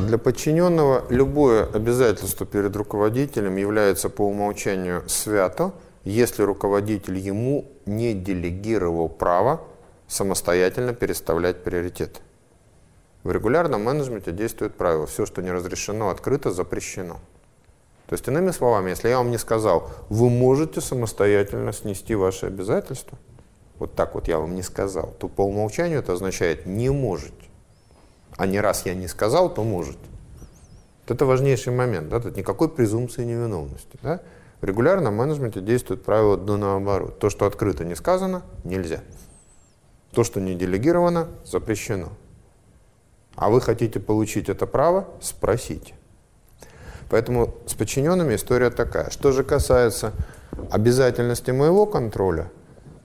Для подчиненного любое обязательство перед руководителем является по умолчанию свято, если руководитель ему не делегировал право самостоятельно переставлять приоритеты. В регулярном менеджменте действует правило «все, что не разрешено открыто, запрещено». То есть, иными словами, если я вам не сказал, вы можете самостоятельно снести ваши обязательства, вот так вот я вам не сказал, то по умолчанию это означает «не можете». А не раз я не сказал, то можете. Вот это важнейший момент. Да? Тут никакой презумпции невиновности. Да? В регулярном менеджменте действует правило до наоборот. То, что открыто не сказано, нельзя. То, что не делегировано, запрещено. А вы хотите получить это право, спросите. Поэтому с подчиненными история такая. Что же касается обязательности моего контроля,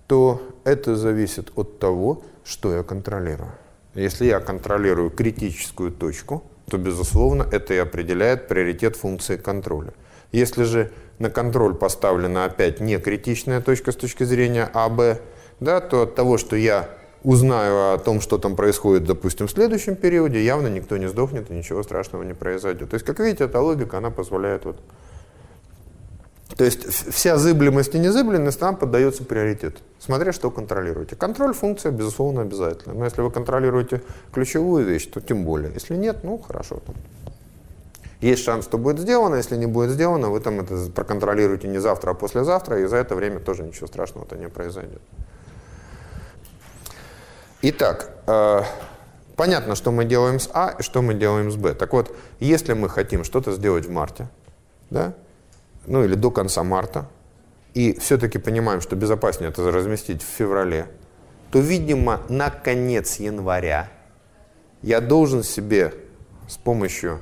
то это зависит от того, что я контролирую. Если я контролирую критическую точку, то, безусловно, это и определяет приоритет функции контроля. Если же на контроль поставлена опять не критичная точка с точки зрения А, Б, да, то от того, что я узнаю о том, что там происходит, допустим, в следующем периоде, явно никто не сдохнет и ничего страшного не произойдет. То есть, как видите, эта логика, она позволяет вот... То есть вся зыблемость и незыблемость нам поддается приоритет, смотря что контролируете. Контроль функция, безусловно, обязательно. Но если вы контролируете ключевую вещь, то тем более. Если нет, ну хорошо. Там. Есть шанс, что будет сделано. Если не будет сделано, вы там это проконтролируете не завтра, а послезавтра, и за это время тоже ничего страшного-то не произойдет. Итак, э, понятно, что мы делаем с А и что мы делаем с Б. Так вот, если мы хотим что-то сделать в марте, да, ну или до конца марта, и все-таки понимаем, что безопаснее это разместить в феврале, то, видимо, на конец января я должен себе с помощью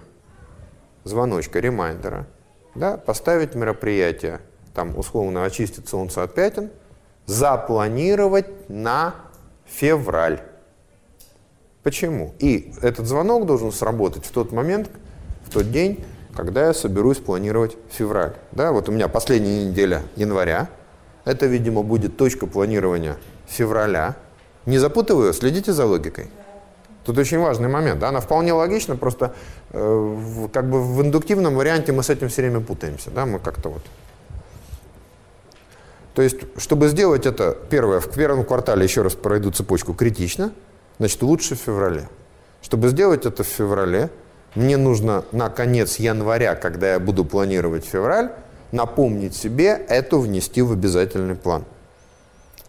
звоночка, ремайдера, да, поставить мероприятие, там условно очистить солнце от пятен, запланировать на февраль. Почему? И этот звонок должен сработать в тот момент, в тот день, когда я соберусь планировать февраль. Да, вот у меня последняя неделя января. Это, видимо, будет точка планирования февраля. Не запутываю, следите за логикой. Тут очень важный момент. Да? Она вполне логична, просто э, в, как бы в индуктивном варианте мы с этим все время путаемся. Да? Мы как-то вот то есть, чтобы сделать это, первое, в первом квартале, еще раз пройду цепочку, критично, значит, лучше в феврале. Чтобы сделать это в феврале, мне нужно на конец января, когда я буду планировать февраль, напомнить себе это внести в обязательный план.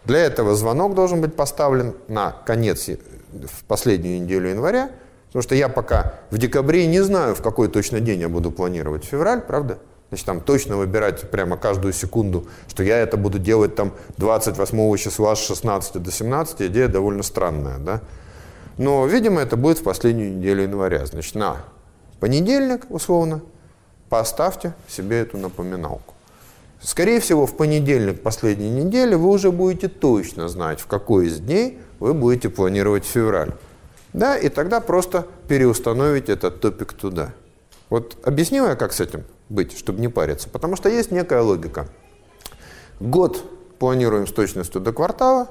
Для этого звонок должен быть поставлен на конец, в последнюю неделю января, потому что я пока в декабре не знаю, в какой точно день я буду планировать февраль, правда? Значит, там точно выбирать прямо каждую секунду, что я это буду делать там 28 числа с 16 до 17, идея довольно странная, да? Но, видимо, это будет в последнюю неделю января. Значит, на понедельник, условно, поставьте себе эту напоминалку. Скорее всего, в понедельник последней недели вы уже будете точно знать, в какой из дней вы будете планировать февраль. Да, и тогда просто переустановить этот топик туда. Вот объясню я, как с этим быть, чтобы не париться. Потому что есть некая логика. Год планируем с точностью до квартала.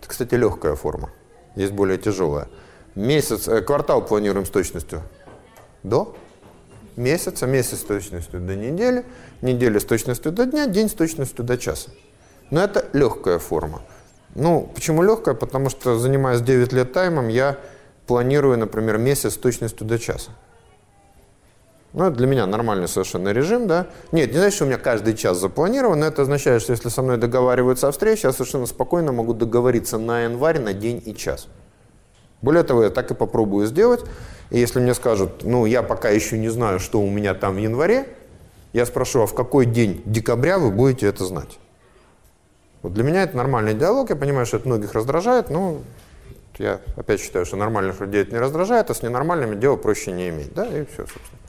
Это, кстати, легкая форма. Есть более тяжелая. Месяц, э, квартал планируем с точностью до месяца, месяц с точностью до недели, неделя с точностью до дня, день с точностью до часа. Но это легкая форма. Ну, почему легкая? Потому что, занимаясь 9 лет таймом, я планирую, например, месяц с точностью до часа. Ну, это для меня нормальный совершенно режим, да. Нет, не значит, что у меня каждый час запланирован, но это означает, что если со мной договариваются о встрече, я совершенно спокойно могу договориться на январь, на день и час. Более того, я так и попробую сделать. И если мне скажут, ну, я пока еще не знаю, что у меня там в январе, я спрошу, а в какой день декабря вы будете это знать? Вот для меня это нормальный диалог, я понимаю, что это многих раздражает, но я опять считаю, что нормальных людей это не раздражает, а с ненормальными дело проще не иметь, да, и все, собственно.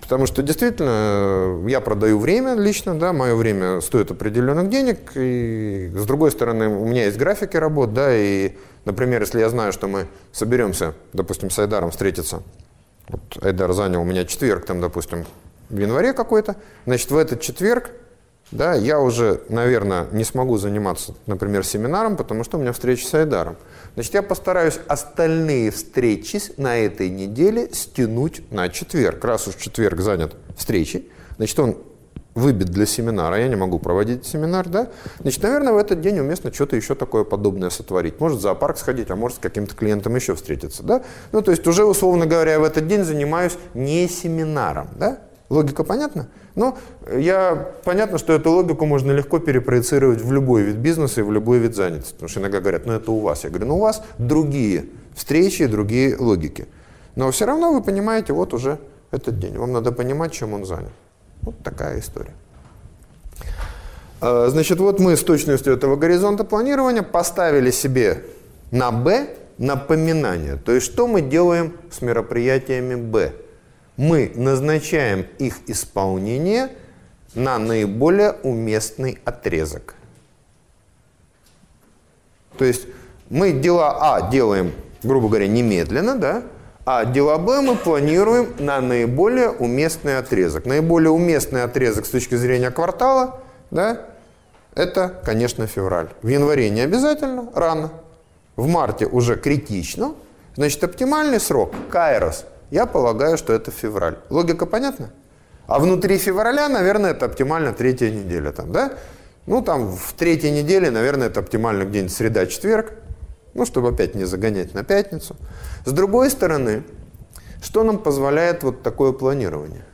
Потому что действительно я продаю время лично, да, мое время стоит определенных денег, и с другой стороны у меня есть графики работ, да, и, например, если я знаю, что мы соберемся, допустим, с Айдаром встретиться, вот Айдар занял у меня четверг, там, допустим, в январе какой-то, значит, в этот четверг да, я уже, наверное, не смогу заниматься, например, семинаром, потому что у меня встреча с Айдаром. Значит, я постараюсь остальные встречи на этой неделе стянуть на четверг. Раз уж четверг занят встречей, значит, он выбит для семинара, я не могу проводить семинар, да, значит, наверное, в этот день уместно что-то еще такое подобное сотворить. Может, в зоопарк сходить, а может, с каким-то клиентом еще встретиться, да. Ну, то есть уже, условно говоря, в этот день занимаюсь не семинаром, да. Логика понятна? Ну, я, понятно, что эту логику можно легко перепроецировать в любой вид бизнеса и в любой вид занятости. Потому что иногда говорят, ну это у вас. Я говорю, ну у вас другие встречи, другие логики. Но все равно вы понимаете, вот уже этот день. Вам надо понимать, чем он занят. Вот такая история. А, значит, вот мы с точностью этого горизонта планирования поставили себе на «Б» напоминание. То есть, что мы делаем с мероприятиями «Б»? Мы назначаем их исполнение на наиболее уместный отрезок. То есть, мы дела А делаем, грубо говоря, немедленно, да? А дела Б мы планируем на наиболее уместный отрезок. Наиболее уместный отрезок с точки зрения квартала, да, это, конечно, февраль. В январе не обязательно, рано. В марте уже критично. Значит, оптимальный срок, кайрос, я полагаю, что это февраль. Логика понятна? А внутри февраля, наверное, это оптимально третья неделя. Там, да? Ну, там в третьей неделе, наверное, это оптимально где-нибудь среда-четверг. Ну, чтобы опять не загонять на пятницу. С другой стороны, что нам позволяет вот такое планирование?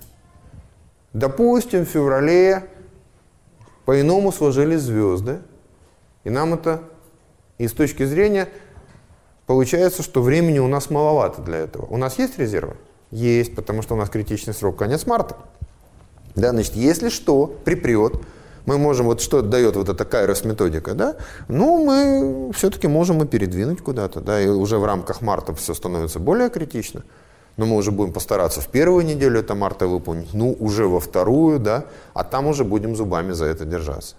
Допустим, в феврале по-иному сложились звезды, и нам это, и с точки зрения, получается, что времени у нас маловато для этого. У нас есть резервы? Есть, потому что у нас критичный срок конец марта. Да, значит, если что, припрет, мы можем, вот что дает вот эта кайрос методика, да, ну, мы все-таки можем и передвинуть куда-то, да, и уже в рамках марта все становится более критично. Но мы уже будем постараться в первую неделю это марта выполнить, ну, уже во вторую, да, а там уже будем зубами за это держаться.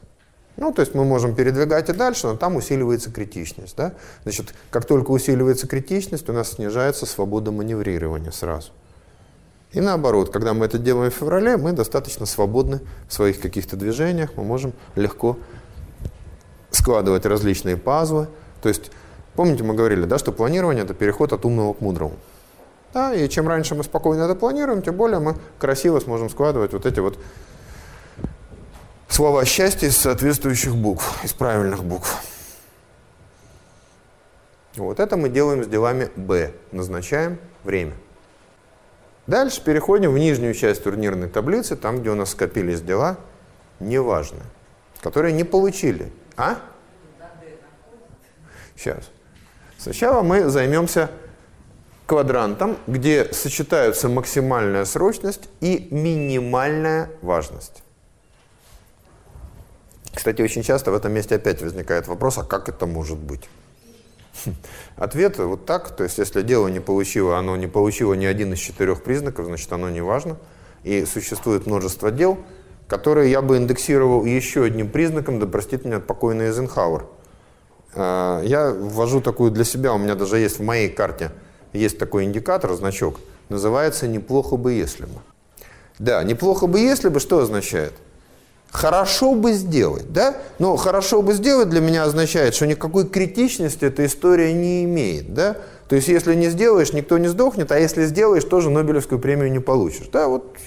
Ну, то есть мы можем передвигать и дальше, но там усиливается критичность, да. Значит, как только усиливается критичность, у нас снижается свобода маневрирования сразу. И наоборот, когда мы это делаем в феврале, мы достаточно свободны в своих каких-то движениях, мы можем легко складывать различные пазлы. То есть, помните, мы говорили, да, что планирование – это переход от умного к мудрому. Да, и чем раньше мы спокойно это планируем, тем более мы красиво сможем складывать вот эти вот слова счастья из соответствующих букв, из правильных букв. Вот это мы делаем с делами Б. Назначаем время. Дальше переходим в нижнюю часть турнирной таблицы, там, где у нас скопились дела неважные, которые не получили. А? Сейчас. Сначала мы займемся квадрантом, где сочетаются максимальная срочность и минимальная важность. Кстати, очень часто в этом месте опять возникает вопрос, а как это может быть? Ответ вот так, то есть если дело не получило, оно не получило ни один из четырех признаков, значит оно не важно. И существует множество дел, которые я бы индексировал еще одним признаком, да простит меня покойный Эйзенхауэр. А, я ввожу такую для себя, у меня даже есть в моей карте, есть такой индикатор, значок, называется «неплохо бы, если бы». Да, «неплохо бы, если бы» что означает? Хорошо бы сделать, да? Но хорошо бы сделать для меня означает, что никакой критичности эта история не имеет, да? То есть, если не сделаешь, никто не сдохнет, а если сделаешь, тоже Нобелевскую премию не получишь, да? Вот.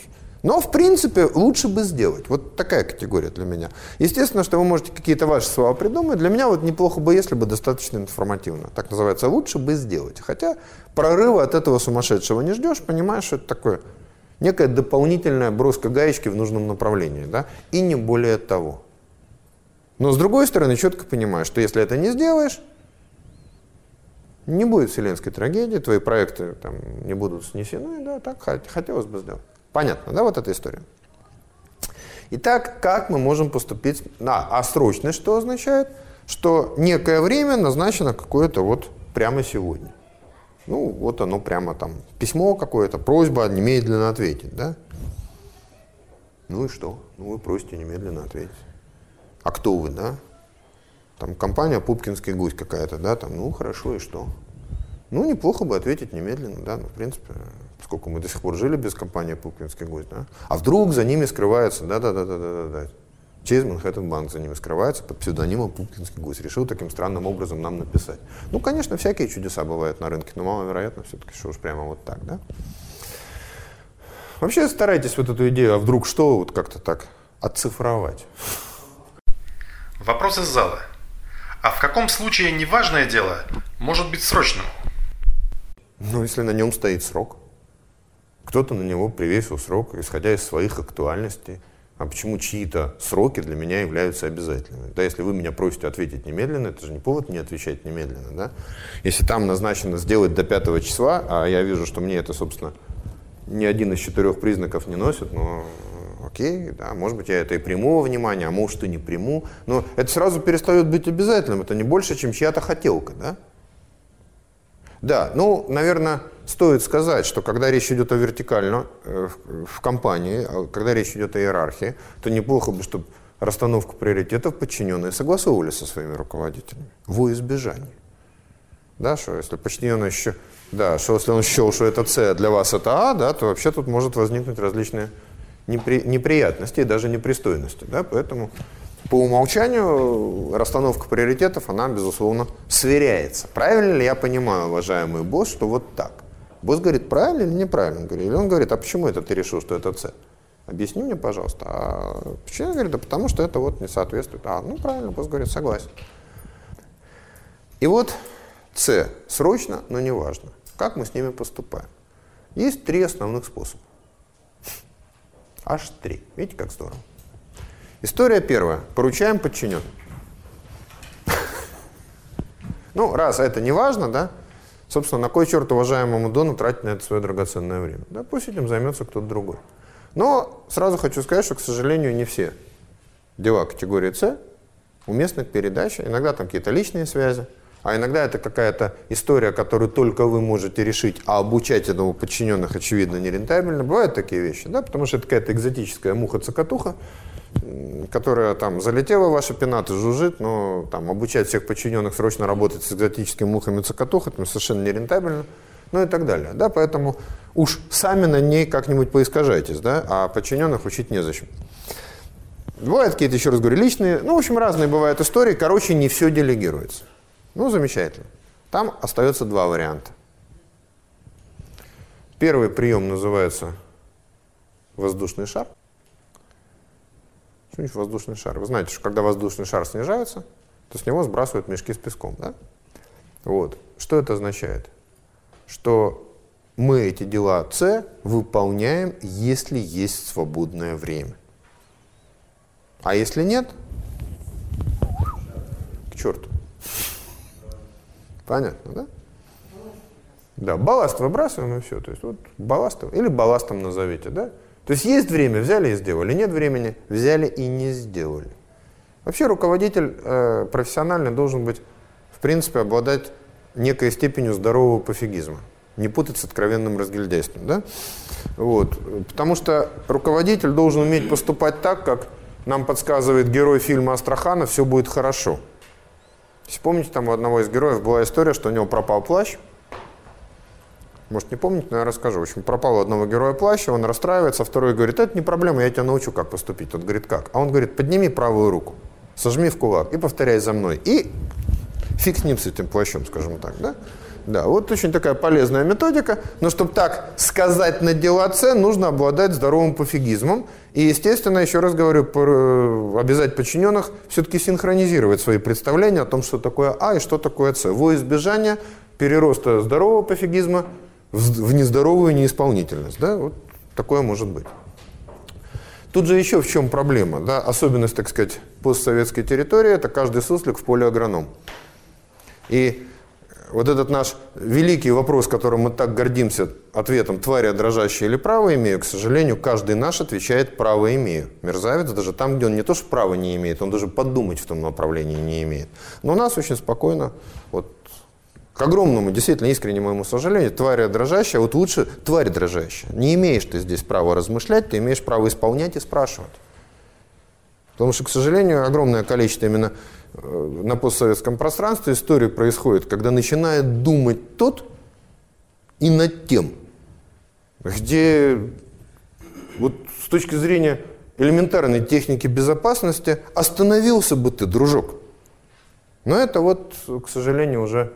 Но, в принципе, лучше бы сделать. Вот такая категория для меня. Естественно, что вы можете какие-то ваши слова придумать. Для меня вот неплохо бы, если бы достаточно информативно. Так называется, лучше бы сделать. Хотя прорыва от этого сумасшедшего не ждешь, понимаешь, что это такое – некая дополнительная броска гаечки в нужном направлении, да, и не более того. Но с другой стороны, четко понимаю, что если это не сделаешь, не будет вселенской трагедии, твои проекты там не будут снесены, да, так хотелось бы сделать. Понятно, да, вот эта история. Итак, как мы можем поступить? А, а что означает? Что некое время назначено какое-то вот прямо сегодня. Ну, вот оно прямо там, письмо какое-то, просьба немедленно ответить, да? Ну и что? Ну, вы просите немедленно ответить. А кто вы, да? Там компания Пупкинский гусь какая-то, да, там, ну, хорошо, и что? Ну, неплохо бы ответить немедленно, да, ну, в принципе, поскольку мы до сих пор жили без компании Пупкинский гусь, да? А вдруг за ними скрывается, да-да-да-да-да-да. Чейз Манхэттен Банк за ними скрывается под псевдонимом Пупкинский гусь. Решил таким странным образом нам написать. Ну, конечно, всякие чудеса бывают на рынке, но маловероятно все-таки, что уж прямо вот так, да? Вообще старайтесь вот эту идею, а вдруг что, вот как-то так оцифровать. Вопрос из зала. А в каком случае неважное дело может быть срочным? Ну, если на нем стоит срок. Кто-то на него привесил срок, исходя из своих актуальностей. А почему чьи-то сроки для меня являются обязательными? Да, если вы меня просите ответить немедленно, это же не повод не отвечать немедленно, да? Если там назначено сделать до 5 числа, а я вижу, что мне это, собственно, ни один из четырех признаков не носит, но окей, да, может быть, я это и приму во внимание, а может и не приму. Но это сразу перестает быть обязательным. Это не больше, чем чья-то хотелка, да? Да, ну, наверное, стоит сказать, что когда речь идет о вертикально э, в компании, а когда речь идет о иерархии, то неплохо бы, чтобы расстановку приоритетов подчиненные согласовывали со своими руководителями во избежание. Да, что если подчиненный еще да, что если он счел, что это С, а для вас это А, да, то вообще тут может возникнуть различные непри, неприятности и даже непристойности. Да, поэтому по умолчанию расстановка приоритетов, она, безусловно, сверяется. Правильно ли я понимаю, уважаемый босс, что вот так? Босс говорит, правильно или неправильно? Или он говорит, а почему это ты решил, что это С? Объясни мне, пожалуйста. А почему? Говорит, да потому что это вот не соответствует. А, ну правильно, босс говорит, согласен. И вот С срочно, но не важно. Как мы с ними поступаем? Есть три основных способа. Аж три. Видите, как здорово? История первая. Поручаем подчиненным. Ну, раз это не важно, да, собственно, на кой черт уважаемому Дону тратить на это свое драгоценное время? Да, пусть этим займется кто-то другой. Но сразу хочу сказать, что, к сожалению, не все дела категории С уместны к передаче. Иногда там какие-то личные связи, а иногда это какая-то история, которую только вы можете решить, а обучать этому подчиненных, очевидно, нерентабельно. Бывают такие вещи, да, потому что это какая-то экзотическая муха-цокотуха, которая там залетела в ваши пенаты, жужжит, но там обучать всех подчиненных срочно работать с экзотическими мухами цокотуха, это совершенно нерентабельно, ну и так далее. Да, поэтому уж сами на ней как-нибудь поискажайтесь, да, а подчиненных учить незачем. Бывают какие-то, еще раз говорю, личные, ну, в общем, разные бывают истории, короче, не все делегируется. Ну, замечательно. Там остается два варианта. Первый прием называется воздушный шар. Что значит воздушный шар? Вы знаете, что когда воздушный шар снижается, то с него сбрасывают мешки с песком. Да? Вот. Что это означает? Что мы эти дела С выполняем, если есть свободное время. А если нет, к черту. Понятно, да? Да, балласт выбрасываем и все. То есть вот балласт, или балластом назовите, да? То есть есть время, взяли и сделали, нет времени, взяли и не сделали. Вообще руководитель э, профессиональный должен быть, в принципе, обладать некой степенью здорового пофигизма. Не путать с откровенным разгильдяйством, да? Вот. Потому что руководитель должен уметь поступать так, как нам подсказывает герой фильма «Астрахана», все будет хорошо. Если помните, там у одного из героев была история, что у него пропал плащ. Может, не помните, но я расскажу. В общем, пропал у одного героя плащ, он расстраивается, второй говорит, это не проблема, я тебя научу, как поступить. Тот говорит, как? А он говорит, подними правую руку, сожми в кулак и повторяй за мной. И фиг с ним, с этим плащом, скажем так, да? Да, вот очень такая полезная методика, но чтобы так сказать на дела С, нужно обладать здоровым пофигизмом. И, естественно, еще раз говорю, э, обязать подчиненных все-таки синхронизировать свои представления о том, что такое А и что такое С. Во избежание перероста здорового пофигизма в нездоровую неисполнительность. Да? Вот такое может быть. Тут же еще в чем проблема. Да? Особенность, так сказать, постсоветской территории – это каждый суслик в поле агроном. И вот этот наш великий вопрос, которым мы так гордимся, ответом «тварь я дрожащая или право имею», к сожалению, каждый наш отвечает «право имею». Мерзавец даже там, где он не то что право не имеет, он даже подумать в том направлении не имеет. Но у нас очень спокойно, вот к огромному, действительно искренне моему сожалению, тварь дрожащая, вот лучше тварь дрожащая. Не имеешь ты здесь права размышлять, ты имеешь право исполнять и спрашивать. Потому что, к сожалению, огромное количество именно Э, на постсоветском пространстве история происходит, когда начинает думать тот и над тем, где вот с точки зрения элементарной техники безопасности, остановился бы ты, дружок. Но это вот, к сожалению, уже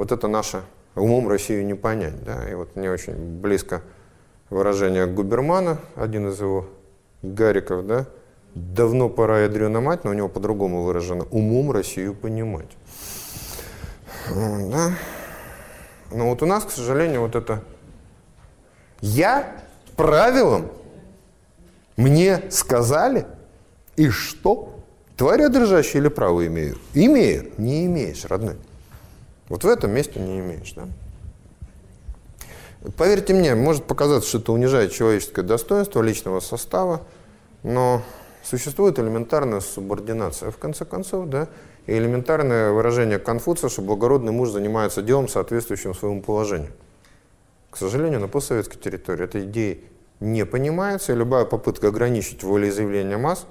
вот это наше умом Россию не понять. Да? И вот мне очень близко выражение Губермана, один из его Гариков, да, давно пора ядрена мать, но у него по-другому выражено, умом Россию понимать. Да? Но вот у нас, к сожалению, вот это «я правилам мне сказали, и что? Тварь я дрожащая или право имею? Имею. Не имеешь, родной. Вот в этом месте не имеешь, да? Поверьте мне, может показаться, что это унижает человеческое достоинство личного состава, но существует элементарная субординация, в конце концов, да, и элементарное выражение Конфуция, что благородный муж занимается делом, соответствующим своему положению. К сожалению, на постсоветской территории этой идеи не понимается, и любая попытка ограничить волеизъявление масс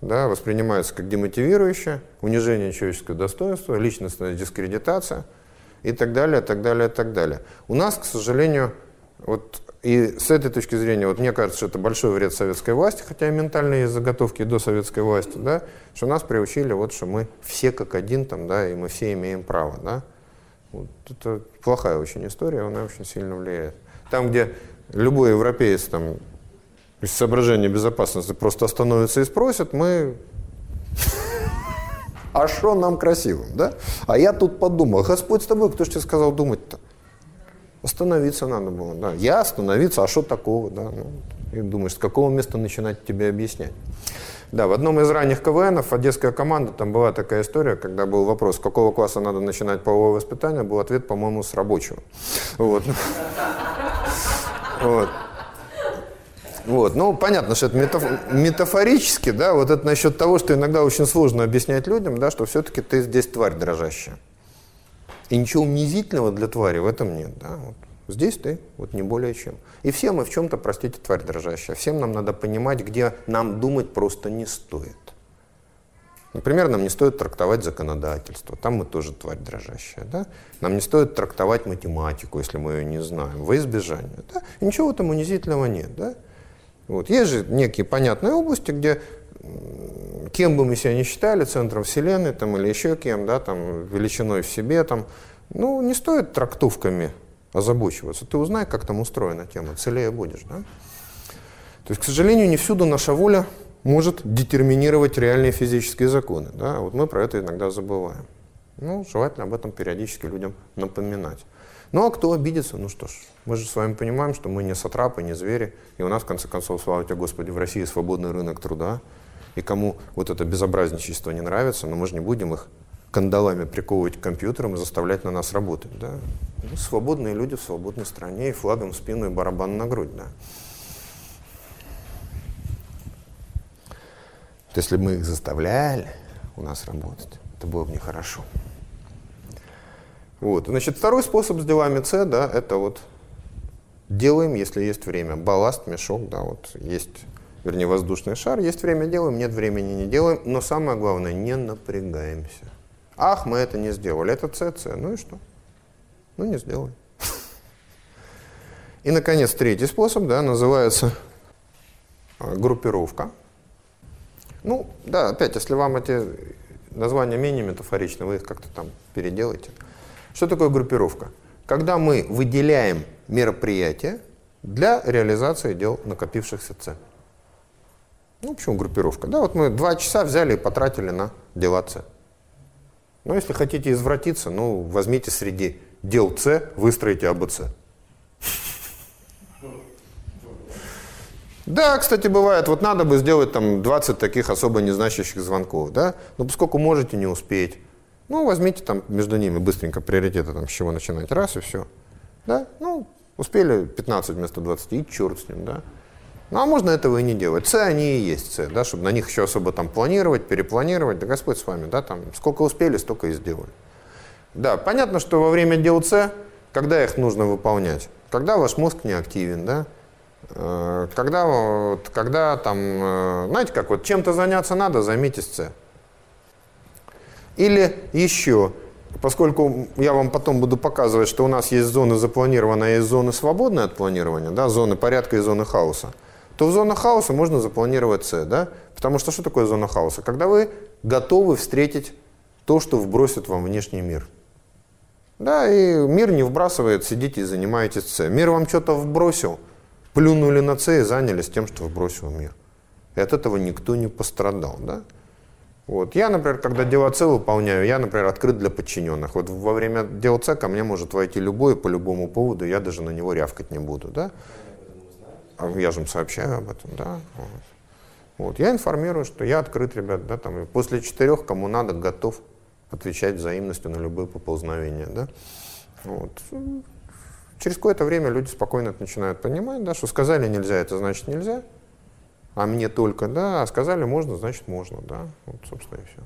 да, воспринимается как демотивирующая, унижение человеческого достоинства, личностная дискредитация и так далее, так далее, так далее. У нас, к сожалению, вот и с этой точки зрения, вот мне кажется, что это большой вред советской власти, хотя и ментальные заготовки до советской власти, да, что нас приучили, вот, что мы все как один там, да, и мы все имеем право, да. Вот это плохая очень история, она очень сильно влияет. Там, где любой европеец там из соображения безопасности просто остановится и спросит, мы... А что нам красивым, да? А я тут подумал, Господь с тобой, кто же тебе сказал думать-то? Остановиться надо было, да. Я остановиться, а что такого, да? Ну, и думаешь, с какого места начинать тебе объяснять? Да, в одном из ранних КВНов одесская команда, там была такая история, когда был вопрос, с какого класса надо начинать половое воспитание, был ответ, по-моему, с рабочего. Вот. Вот. Вот. Ну, понятно, что это метаф метафорически, да, вот это насчет того, что иногда очень сложно объяснять людям, да, что все-таки ты здесь тварь дрожащая. И ничего унизительного для твари в этом нет, да. Вот. Здесь ты, вот не более чем. И все мы в чем-то, простите, тварь дрожащая. Всем нам надо понимать, где нам думать просто не стоит. Например, нам не стоит трактовать законодательство, там мы тоже тварь дрожащая. Да? Нам не стоит трактовать математику, если мы ее не знаем, во избежание. Да? И ничего этом унизительного нет. Да? Вот. Есть же некие понятные области, где кем бы мы себя не считали, центром Вселенной там, или еще кем, да, там, величиной в себе, там, ну, не стоит трактовками озабочиваться. Ты узнай, как там устроена тема, целее будешь. Да? То есть, к сожалению, не всюду наша воля может детерминировать реальные физические законы. Да? Вот мы про это иногда забываем. Ну, желательно об этом периодически людям напоминать. Ну, а кто обидится, ну что ж, мы же с вами понимаем, что мы не сатрапы, не звери, и у нас, в конце концов, слава тебе, Господи, в России свободный рынок труда, и кому вот это безобразничество не нравится, но мы же не будем их кандалами приковывать к компьютерам и заставлять на нас работать. Да? Ну, свободные люди в свободной стране, и флагом в спину, и барабан на грудь. Да? Если бы мы их заставляли у нас работать, это было бы нехорошо. Вот. Значит, второй способ с делами С, да, это вот делаем, если есть время. Балласт, мешок, да, вот есть, вернее, воздушный шар, есть время, делаем, нет времени, не делаем, но самое главное, не напрягаемся. Ах, мы это не сделали, это С, С, ну и что? Ну, не сделали. И, наконец, третий способ, да, называется а, группировка. Ну, да, опять, если вам эти названия менее метафоричны, вы их как-то там переделаете. Что такое группировка? Когда мы выделяем мероприятие для реализации дел накопившихся С. Ну, почему группировка? Да, вот мы два часа взяли и потратили на дела С. Но если хотите извратиться, ну, возьмите среди дел С, выстроите АБЦ. Да, кстати, бывает, вот надо бы сделать там 20 таких особо незначащих звонков, да, но поскольку можете не успеть, ну, возьмите там между ними быстренько приоритеты, там, с чего начинать, раз и все, да, ну, успели 15 вместо 20, и черт с ним, да. Ну, а можно этого и не делать. С они и есть С, да, чтобы на них еще особо там планировать, перепланировать, да Господь с вами, да, там, сколько успели, столько и сделали. Да, понятно, что во время дел С, когда их нужно выполнять? Когда ваш мозг не активен, да, Э, когда, вот, когда там, э, знаете как, вот чем-то заняться надо, займитесь С. Или еще, поскольку я вам потом буду показывать, что у нас есть зоны запланированные, есть зоны свободные от планирования, да, зоны порядка и зоны хаоса, то в зона хаоса можно запланировать С, да? Потому что что такое зона хаоса? Когда вы готовы встретить то, что вбросит вам внешний мир. Да, и мир не вбрасывает, сидите и занимаетесь С. Мир вам что-то вбросил, плюнули на С и занялись тем, что вбросил мир. И от этого никто не пострадал, да? Вот. Я, например, когда дела С выполняю, я, например, открыт для подчиненных. Вот во время дел С ко мне может войти любой по любому поводу, я даже на него рявкать не буду, да? А я же им сообщаю об этом, да? Вот. вот. Я информирую, что я открыт, ребят, да, там, после четырех, кому надо, готов отвечать взаимностью на любые поползновения, да? Вот. Через какое-то время люди спокойно это начинают понимать, да, что сказали нельзя, это значит нельзя, а мне только, да, а сказали можно, значит можно, да, вот, собственно, и все.